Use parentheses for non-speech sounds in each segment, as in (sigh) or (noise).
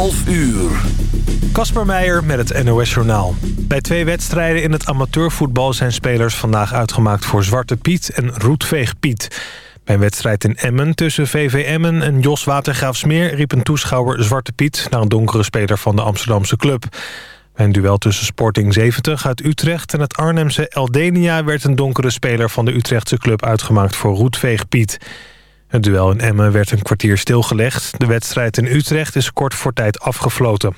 11 uur. Kasper Meijer met het NOS-journaal. Bij twee wedstrijden in het amateurvoetbal zijn spelers vandaag uitgemaakt voor Zwarte Piet en Roetveeg Piet. Bij een wedstrijd in Emmen tussen VV Emmen en Jos Watergraafsmeer... riep een toeschouwer Zwarte Piet naar een donkere speler van de Amsterdamse club. Bij een duel tussen Sporting 70 uit Utrecht en het Arnhemse Eldenia... werd een donkere speler van de Utrechtse club uitgemaakt voor Roetveeg Piet. Het duel in Emmen werd een kwartier stilgelegd. De wedstrijd in Utrecht is kort voor tijd afgefloten.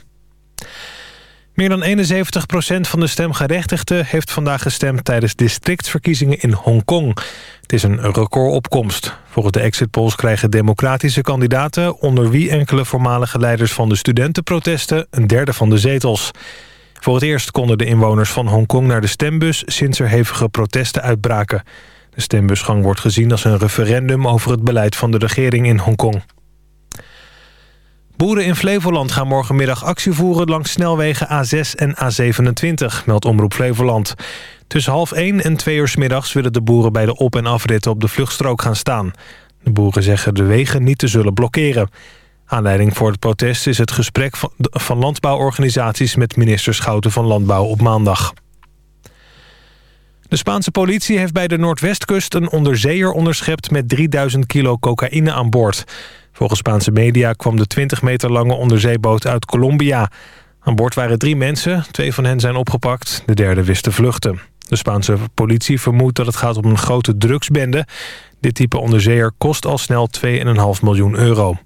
Meer dan 71% van de stemgerechtigden heeft vandaag gestemd... tijdens districtsverkiezingen in Hongkong. Het is een recordopkomst. Volgens de exit polls krijgen democratische kandidaten... onder wie enkele voormalige leiders van de studentenprotesten... een derde van de zetels. Voor het eerst konden de inwoners van Hongkong naar de stembus... sinds er hevige protesten uitbraken. De stembusgang wordt gezien als een referendum... over het beleid van de regering in Hongkong. Boeren in Flevoland gaan morgenmiddag actie voeren langs snelwegen A6 en A27, meldt Omroep Flevoland. Tussen half 1 en 2 uur middags willen de boeren bij de op- en afritten op de vluchtstrook gaan staan. De boeren zeggen de wegen niet te zullen blokkeren. Aanleiding voor het protest is het gesprek van landbouworganisaties met minister Schouten van Landbouw op maandag. De Spaanse politie heeft bij de Noordwestkust een onderzeeër onderschept met 3000 kilo cocaïne aan boord. Volgens Spaanse media kwam de 20 meter lange onderzeeboot uit Colombia. Aan boord waren drie mensen, twee van hen zijn opgepakt, de derde wist te vluchten. De Spaanse politie vermoedt dat het gaat om een grote drugsbende. Dit type onderzeeër kost al snel 2,5 miljoen euro.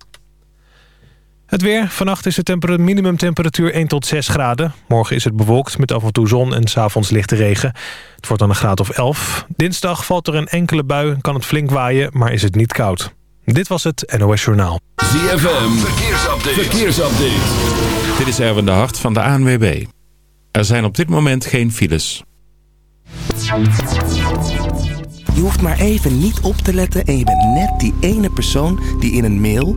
Het weer. Vannacht is de minimumtemperatuur 1 tot 6 graden. Morgen is het bewolkt met af en toe zon en s'avonds lichte regen. Het wordt dan een graad of 11. Dinsdag valt er een enkele bui, kan het flink waaien, maar is het niet koud. Dit was het NOS Journaal. ZFM. Verkeersupdate. Verkeersupdate. Dit is Erwin de Hart van de ANWB. Er zijn op dit moment geen files. Je hoeft maar even niet op te letten en je bent net die ene persoon die in een mail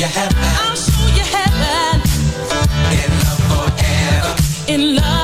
You heaven. I'll show you heaven. In love forever. In love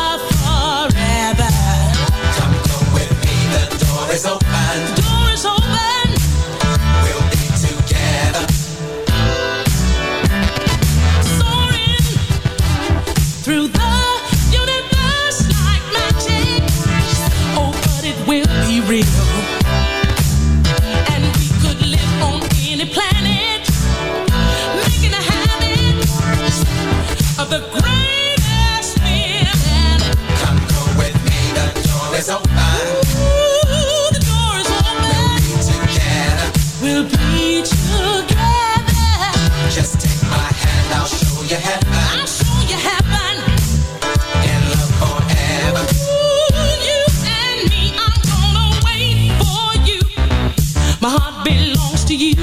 belongs to you.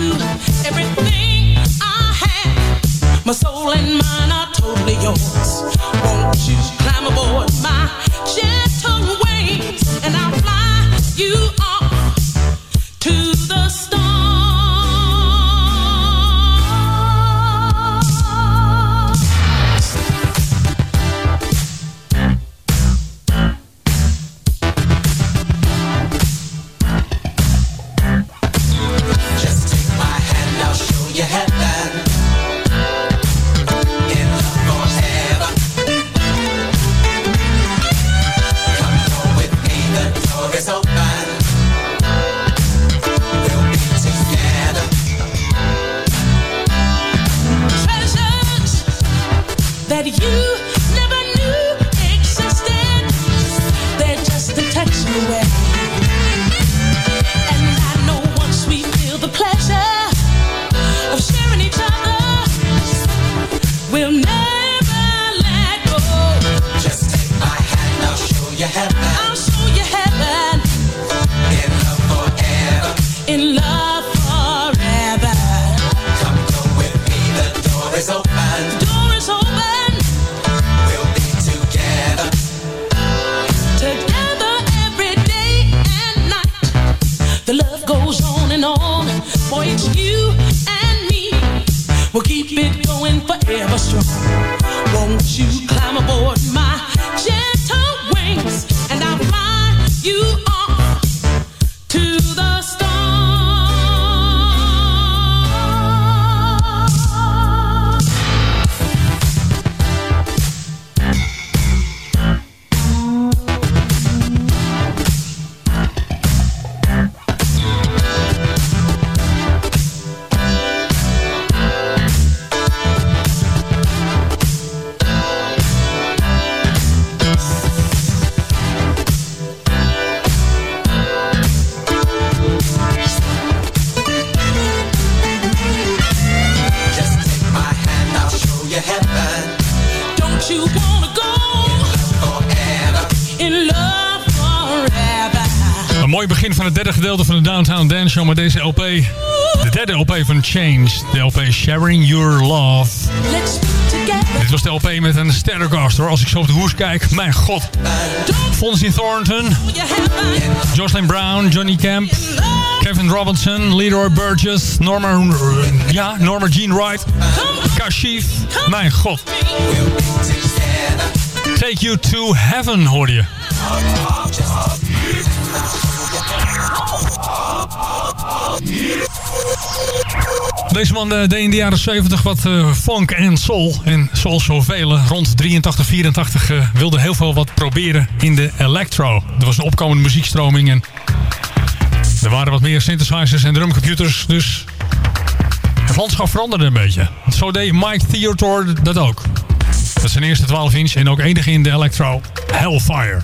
Everything I have, my soul and mine are totally yours. Won't you climb aboard my gentle wings and I'll fly you off Show met deze LP. De derde LP van Change. De LP Sharing Your Love. Dit was de LP met een sterrencast hoor. Als ik zo op de hoes kijk, mijn god. Fonzie Thornton, Jocelyn Brown, Johnny Camp, Kevin Robinson, Leroy Burgess, Norma, ja, Norma Jean Wright, Kashif. Mijn god. Take You To Heaven hoorde je. Deze man eh, deed in de jaren 70 wat eh, funk en soul. En zoals zoveel rond 83, 84 eh, wilde heel veel wat proberen in de electro. Er was een opkomende muziekstroming en er waren wat meer synthesizers en drumcomputers. Dus het landschap veranderde een beetje. Zo deed Mike Theodore dat ook. Dat is zijn eerste 12 inch en ook enige in de electro Hellfire.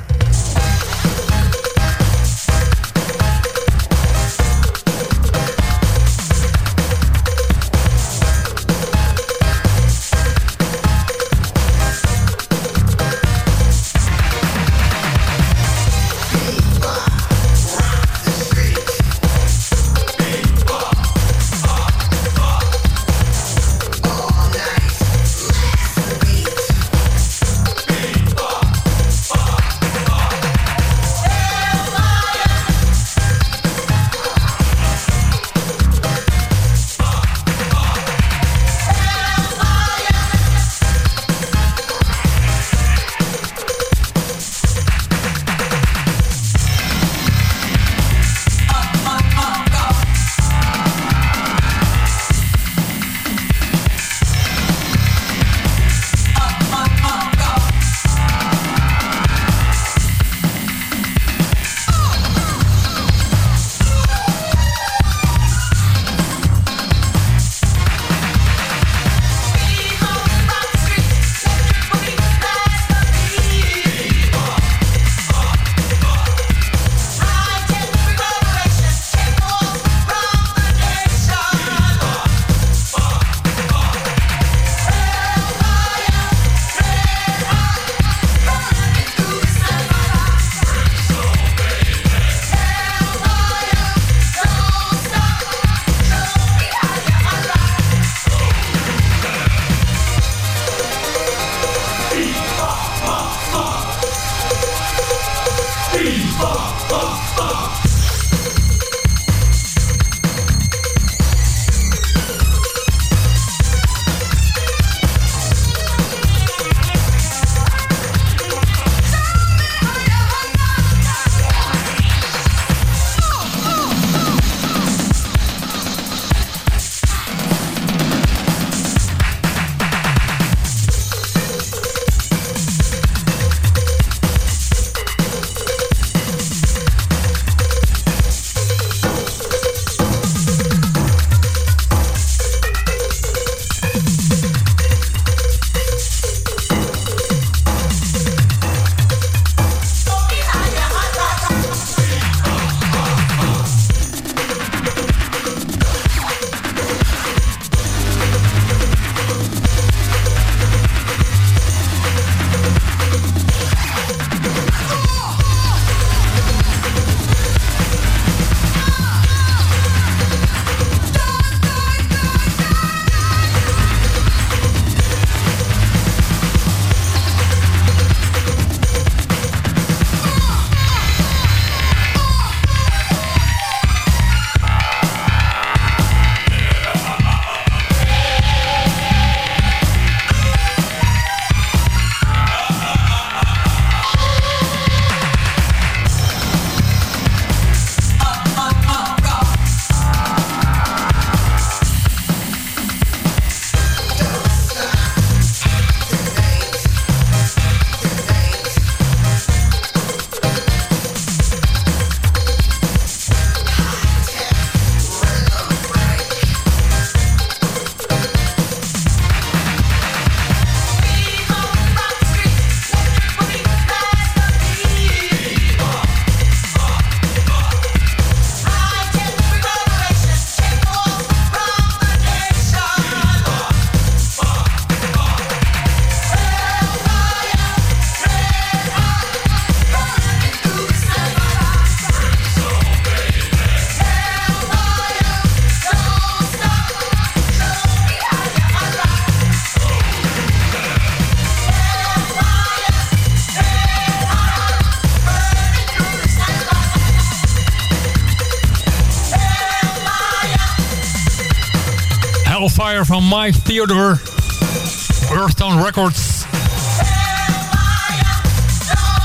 Van Mike Theodore. Earthstone Records.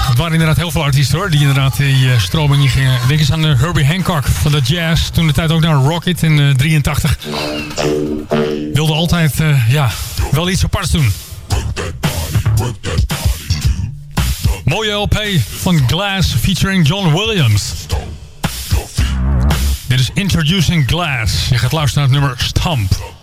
Het waren inderdaad heel veel artiesten hoor, die inderdaad die uh, stroming in gingen. Denk eens aan uh, Herbie Hancock van de jazz. Toen de tijd ook naar Rocket in uh, 83. Wilde altijd ja, wel iets aparts doen. Mooie LP van Glass featuring John Williams. Dit is Introducing Glass. Je gaat luisteren naar het nummer Stamp.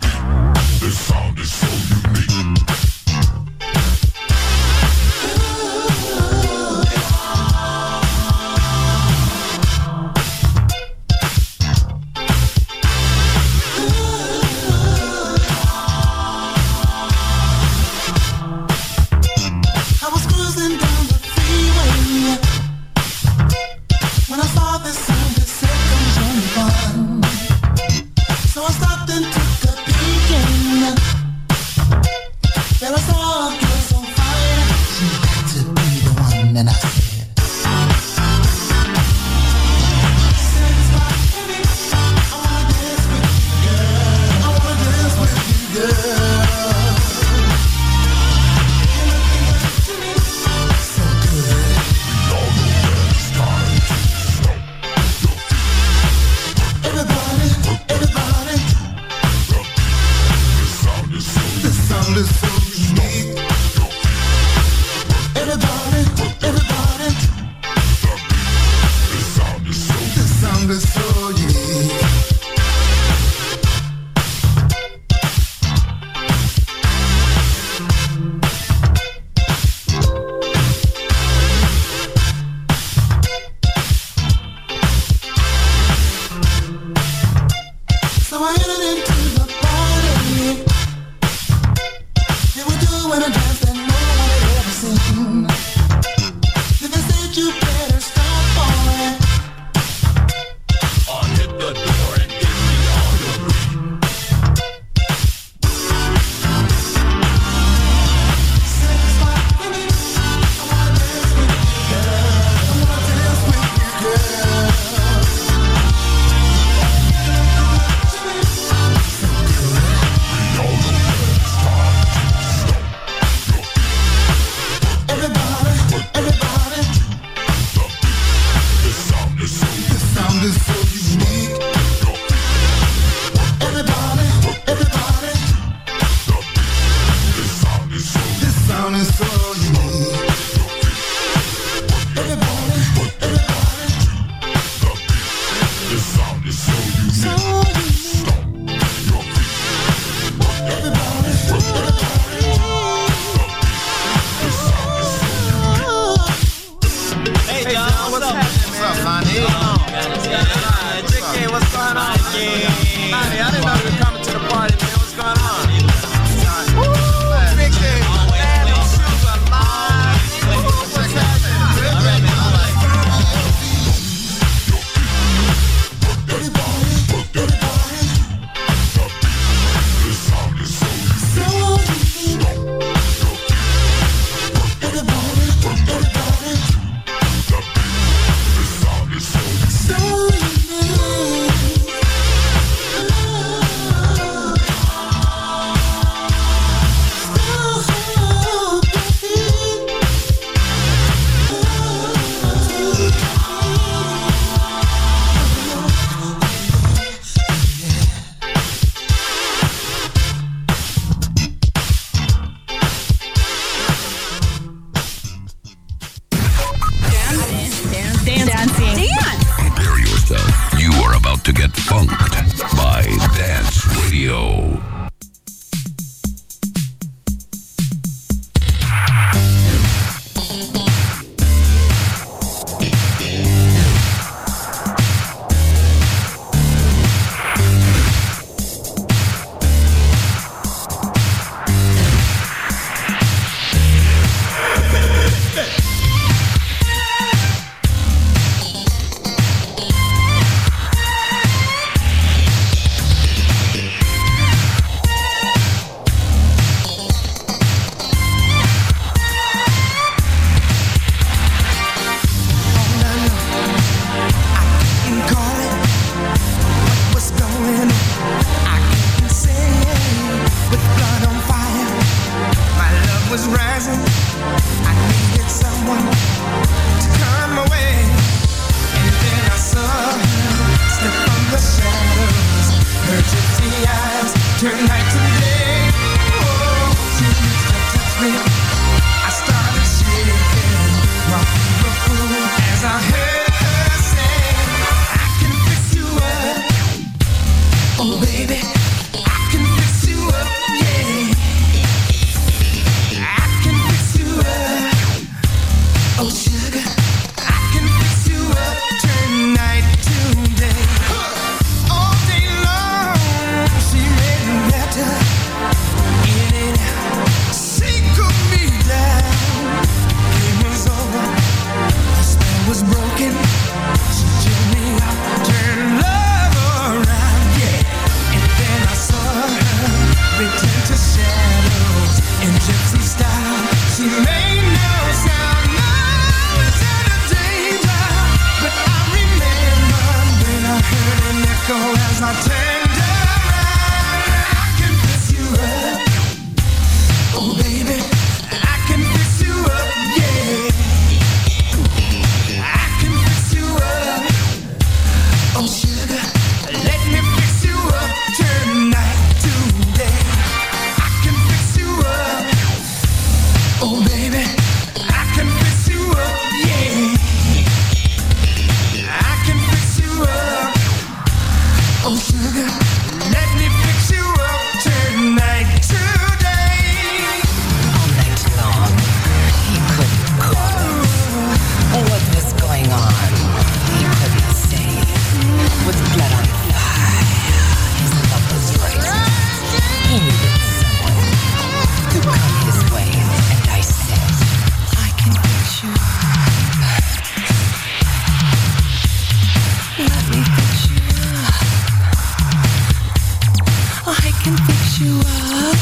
fix you up.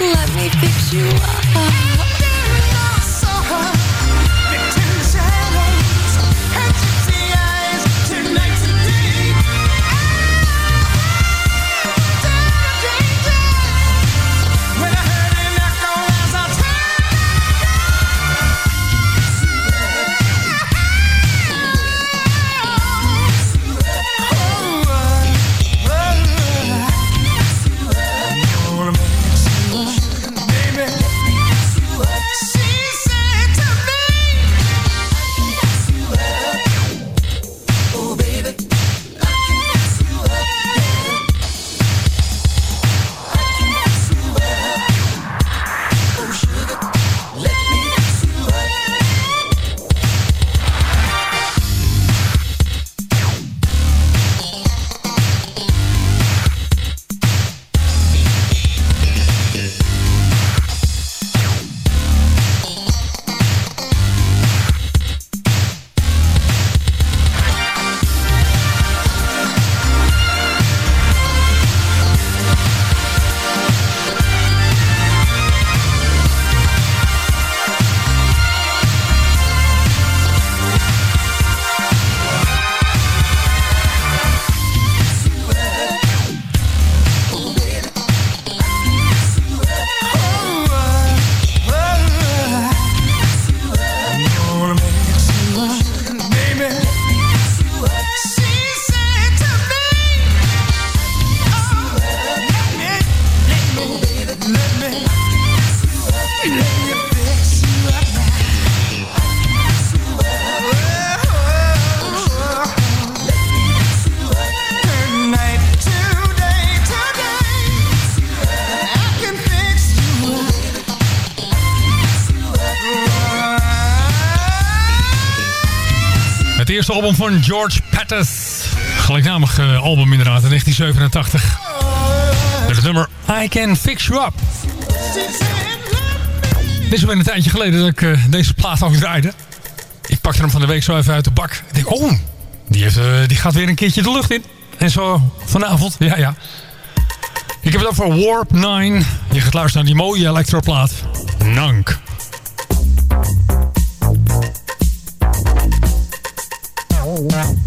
Let me fix you up. eerste album van George Pettis. Gelijknamig eh, album inderdaad, in 1987. Met het nummer I Can Fix You Up. Dit is alweer een tijdje geleden dat ik eh, deze plaat al draaide. Ik pakte hem van de week zo even uit de bak. Ik denk, oh, die, heeft, eh, die gaat weer een keertje de lucht in. En zo vanavond, ja ja. Ik heb het over Warp 9. Je gaat luisteren naar die mooie elektroplaat. Nank. Wow.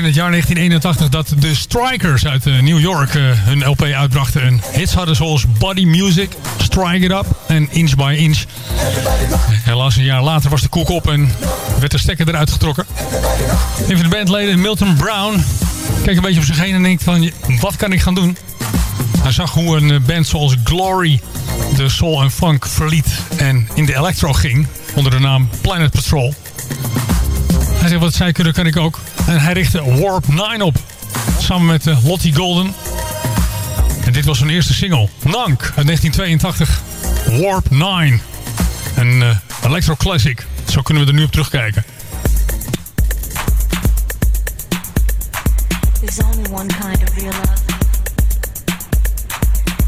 In het jaar 1981 dat de Strikers uit eh, New York eh, hun LP uitbrachten. En hits hadden zoals Body Music, Strike It Up en Inch by Inch. Helaas een jaar later was de koek op en werd de stekker eruit getrokken. Een van de bandleden, Milton Brown, keek een beetje om zich heen en denkt van... wat kan ik gaan doen? Hij zag hoe een eh, band zoals Glory de soul en funk verliet en in de electro ging onder de naam Planet Patrol. Hij zei wat zij kunnen kan ik ook. En hij richtte Warp 9 op. Samen met eh, Lottie Golden. En dit was zijn eerste single. Nank uit 1982. Warp 9. Een electro classic. Zo kunnen we er nu op terugkijken. There's only one kind of real love.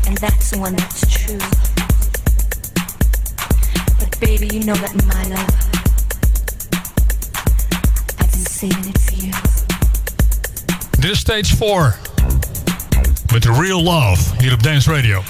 And that's the one that's true. But baby, you know that my love, stage 4. Met Real Love hier op Dance Radio.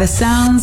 The sounds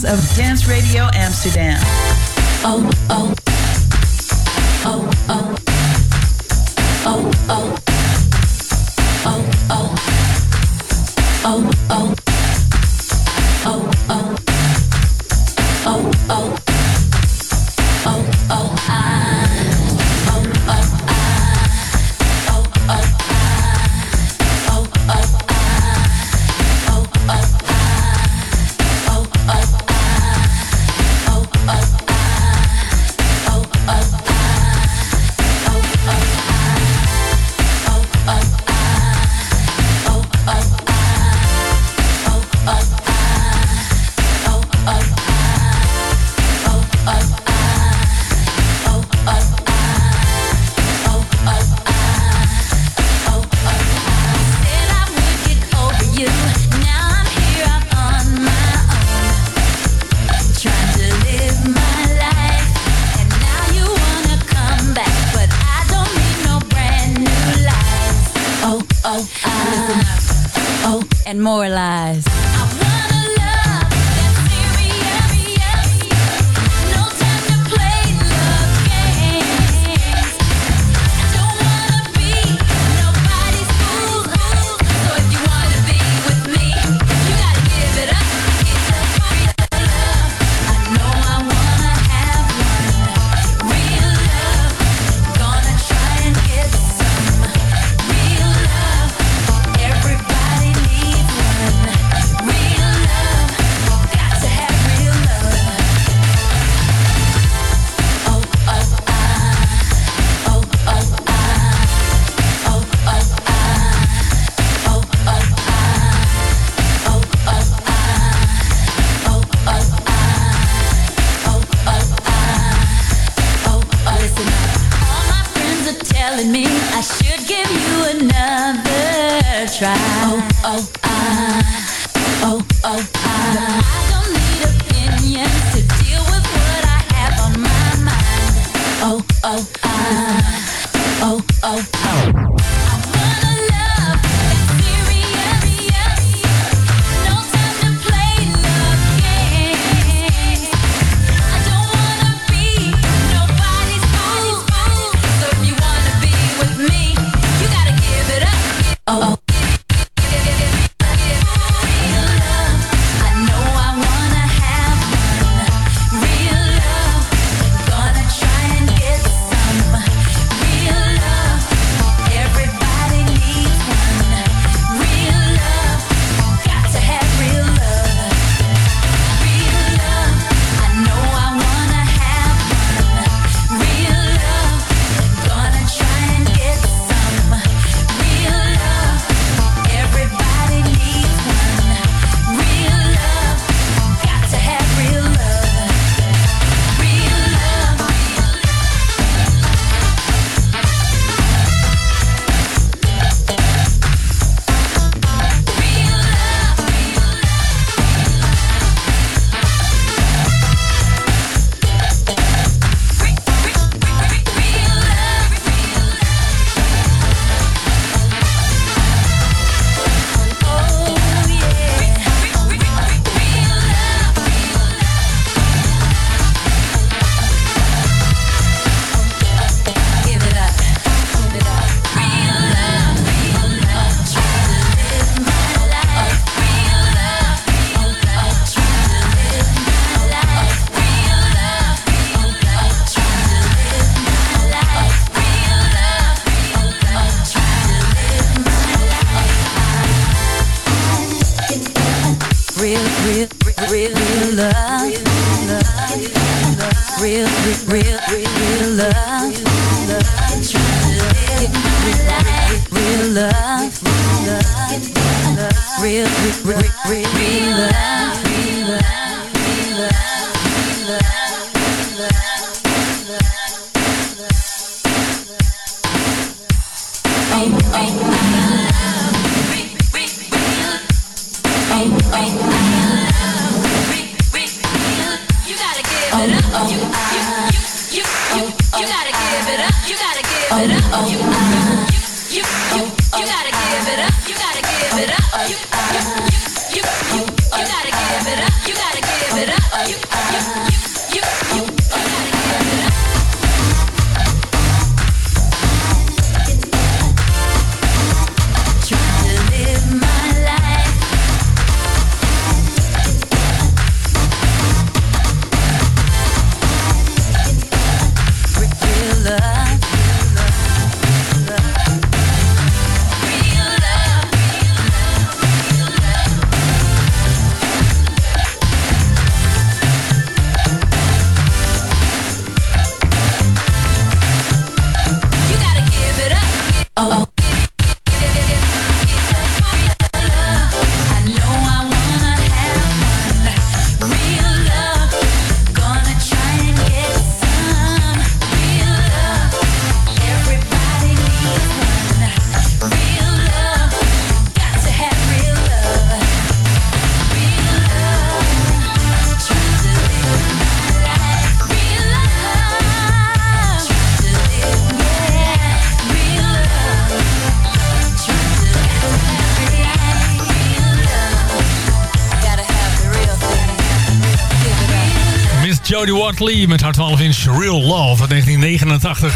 Watley met haar 12 inch Real Love uit 1989.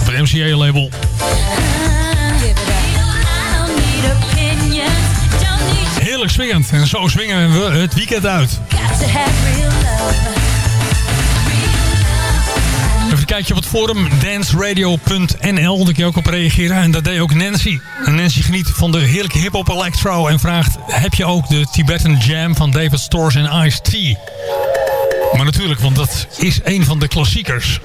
Op het MCA-label. Heerlijk swingend. En zo swingen we het weekend uit. Even een kijkje op het forum danceradio.nl. Daar kun je ook op reageren. En dat deed ook Nancy. En Nancy geniet van de heerlijke hip-hop electro. En vraagt: Heb je ook de Tibetan Jam van David Stores en Ice-T? Maar natuurlijk, want dat is een van de klassiekers.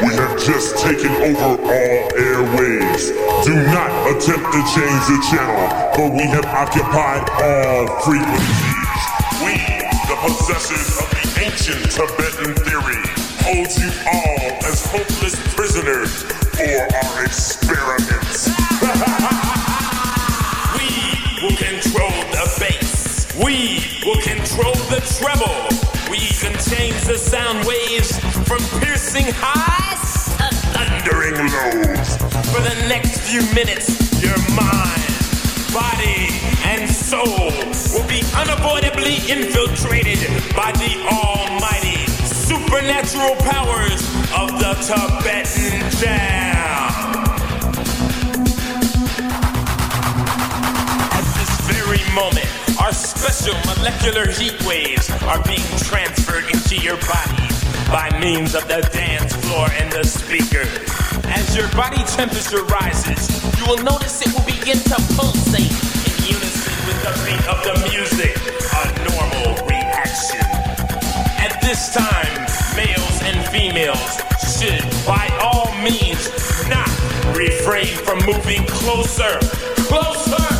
We have just taken over all airwaves. Do not attempt to change the channel, for we have occupied all frequencies. We, the possessors of the ancient Tibetan theory, hold you all as hopeless prisoners for our experiments. (laughs) We will control the bass. We will control the treble. The sound waves from piercing highs to thundering lows. For the next few minutes, your mind, body, and soul will be unavoidably infiltrated by the almighty supernatural powers of the Tibetan Jam. At this very moment, our special molecular heat waves are being transferred into your body by means of the dance floor and the speaker. As your body temperature rises, you will notice it will begin to pulsate in unison with the beat of the music, a normal reaction. At this time, males and females should, by all means, not refrain from moving closer, closer,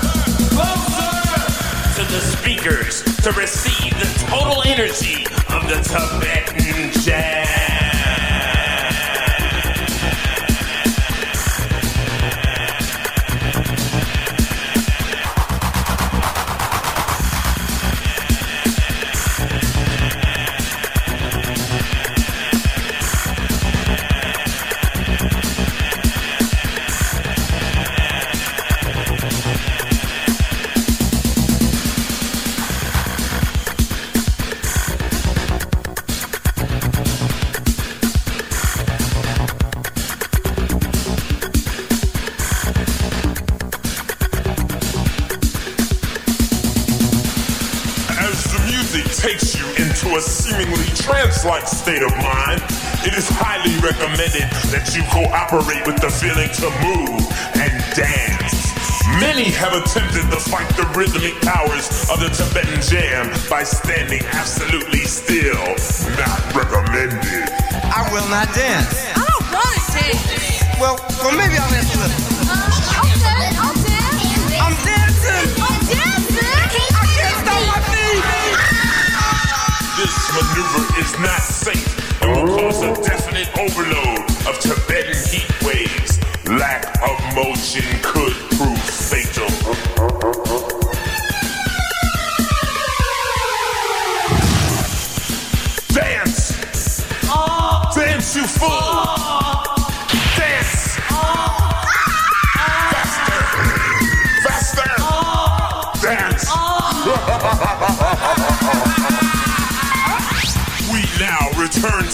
speakers to receive the total energy of the Tibetan Jam. Recommended that you cooperate with the feeling to move and dance. Many have attempted to fight the rhythmic powers of the Tibetan jam by standing absolutely still. Not recommended. I will not dance. I don't want to dance. Well, well, maybe I'll dance a little. Uh, I'll dance. I'll dance. I'm dancing. I'm dancing. I can't stop my feet. This maneuver is not safe and will cause a definite overload of Tibetan heat waves. Lack of motion could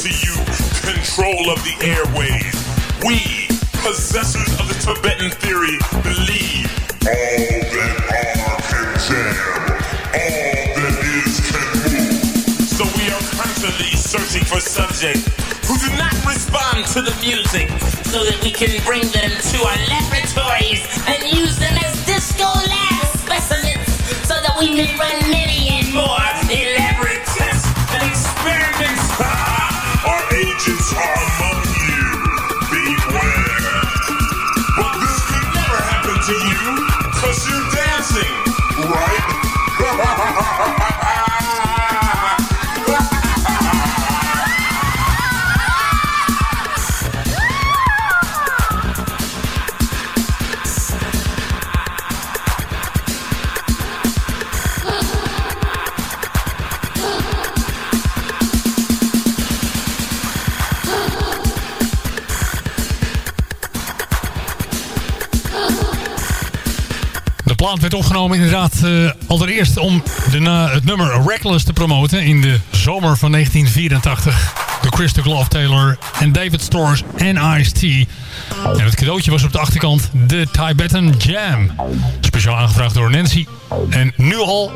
to you control of the airways. We, possessors of the Tibetan theory, believe all that are can jam, all that is can move. So we are constantly searching for subjects who do not respond to the music so that we can bring them to our laboratories and use them as disco lab specimens so that we may run many and more our agents plaat werd opgenomen inderdaad eh, allereerst om de, het nummer Reckless te promoten in de zomer van 1984. Door Christopher Love Taylor en David Storrs en Ice-T. En het cadeautje was op de achterkant de Tibetan Jam. Speciaal aangevraagd door Nancy. En nu al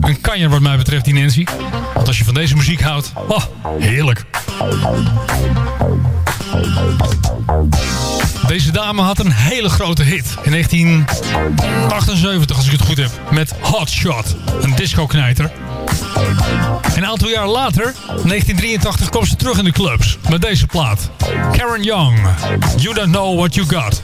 een kanjer wat mij betreft die Nancy. Want als je van deze muziek houdt, oh, heerlijk. Deze dame had een hele grote hit in 1978, als ik het goed heb, met Hot Shot, een disco-knijter. Een aantal jaar later, 1983, kwam ze terug in de clubs met deze plaat. Karen Young, You Don't Know What You Got.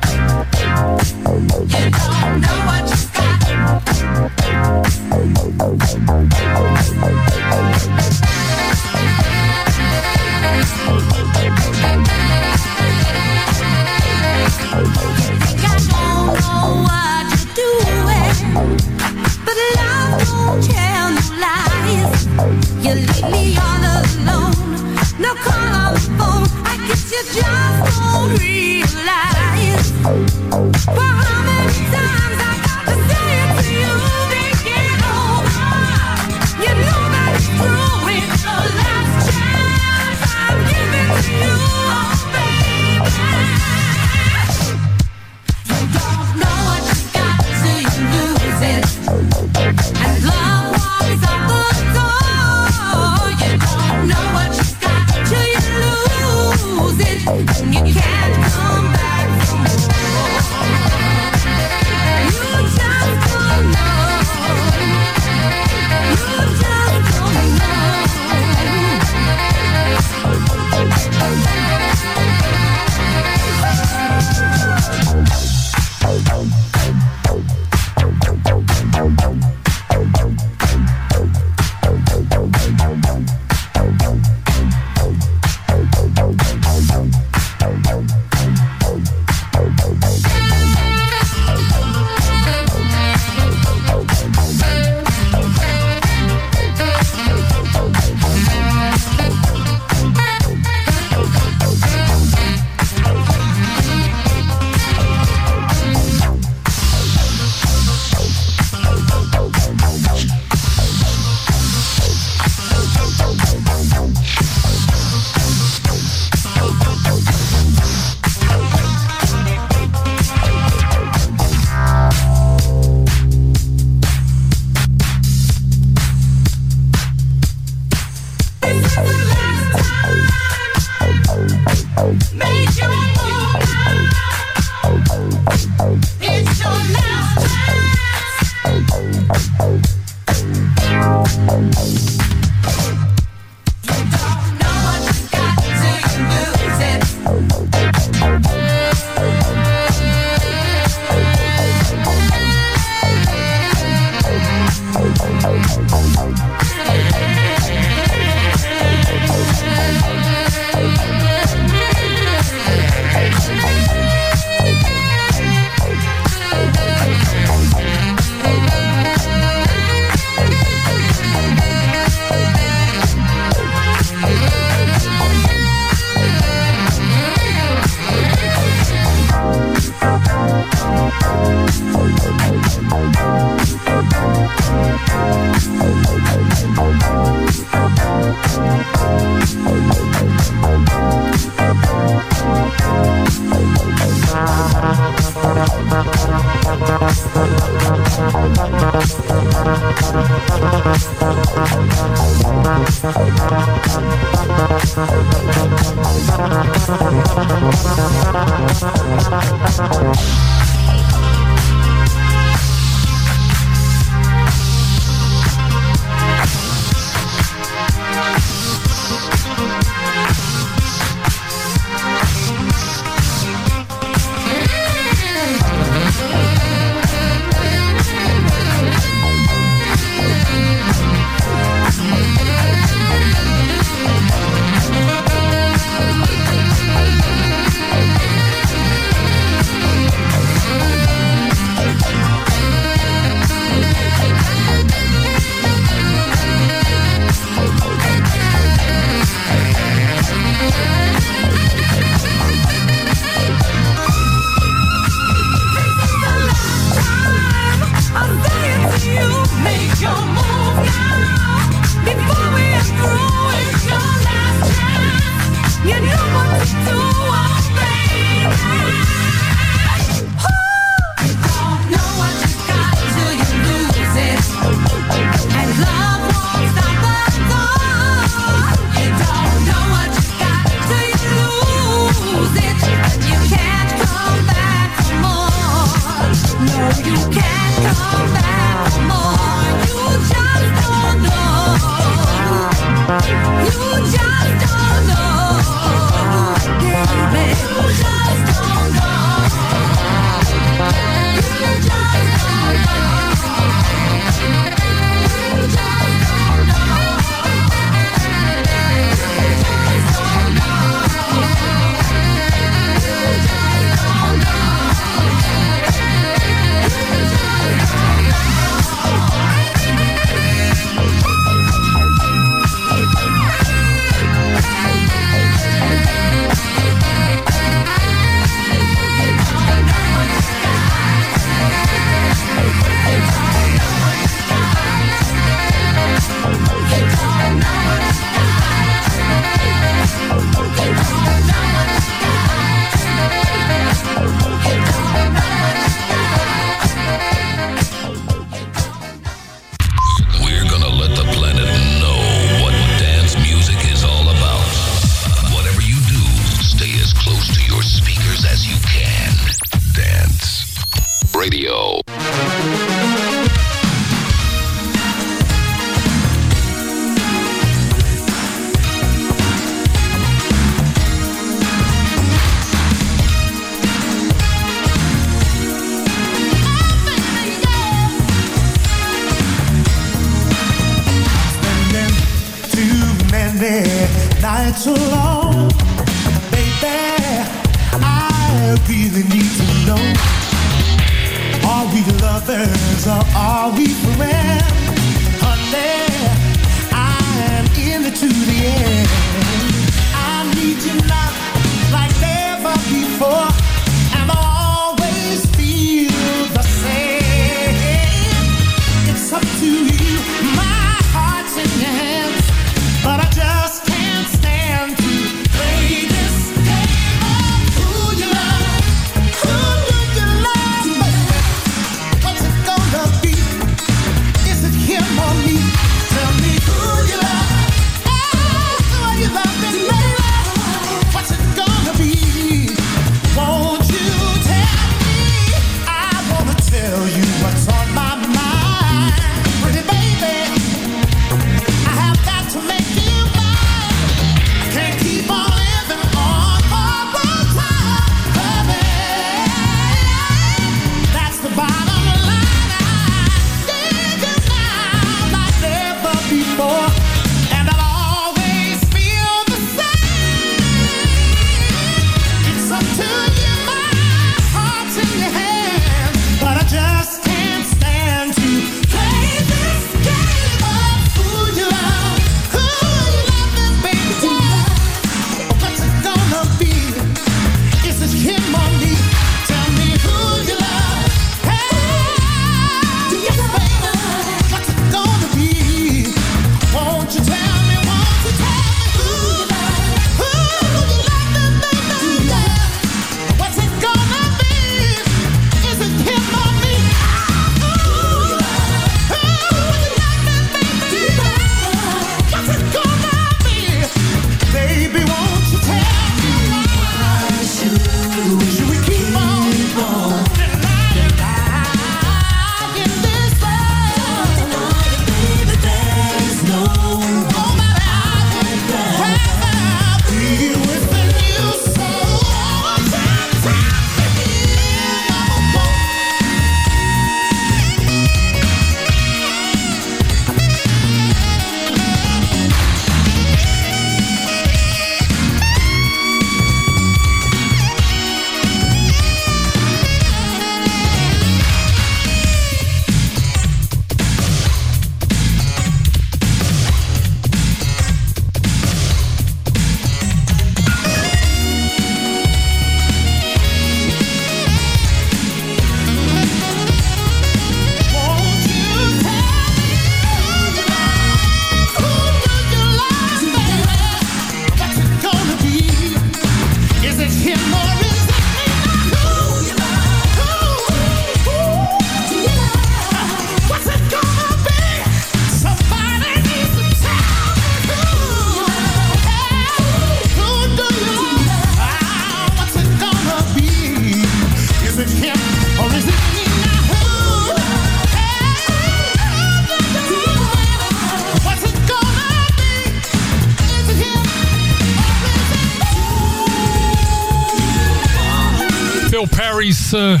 Eh,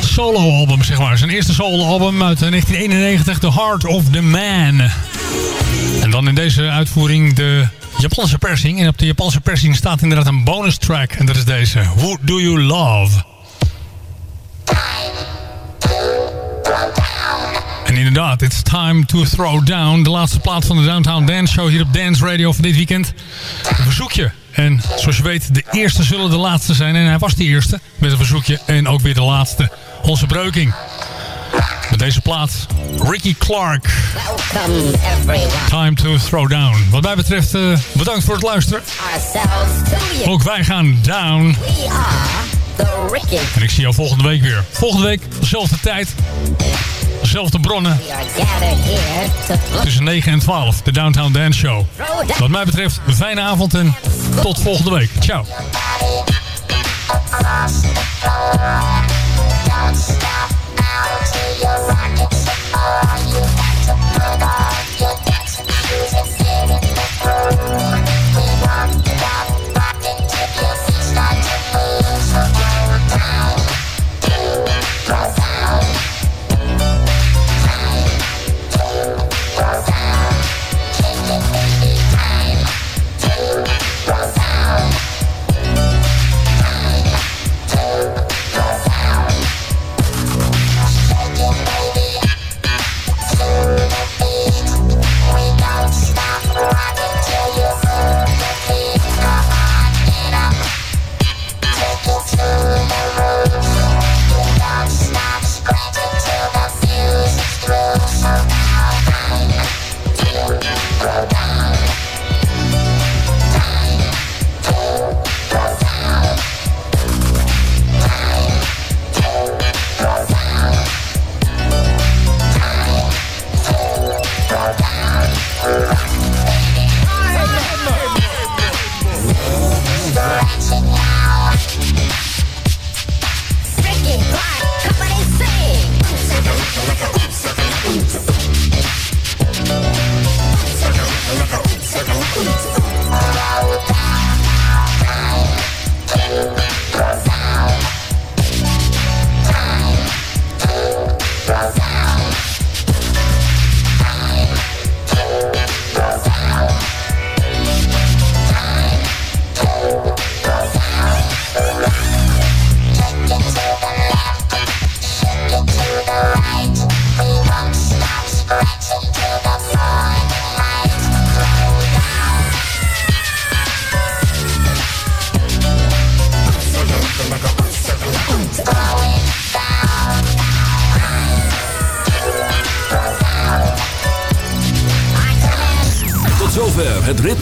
solo-album, zeg maar. Zijn eerste solo-album uit eh, 1991, The Heart of the Man. En dan in deze uitvoering de Japanse persing. En op de Japanse persing staat inderdaad een bonus track. En dat is deze. Who Do You Love? En inderdaad, it's time to throw down. De laatste plaat van de Downtown Dance Show hier op Dance Radio van dit weekend. Een verzoekje. En zoals je weet, de eerste zullen de laatste zijn. En hij was de eerste met een verzoekje. En ook weer de laatste. Onze breuking. Met deze plaat, Ricky Clark. Time to throw down. Wat mij betreft, eh, bedankt voor het luisteren. Ook wij gaan down. En ik zie jou volgende week weer. Volgende week, dezelfde tijd. Dezelfde bronnen. Tussen 9 en 12, de Downtown Dance Show. Wat mij betreft, een fijne avond en tot volgende week. Ciao.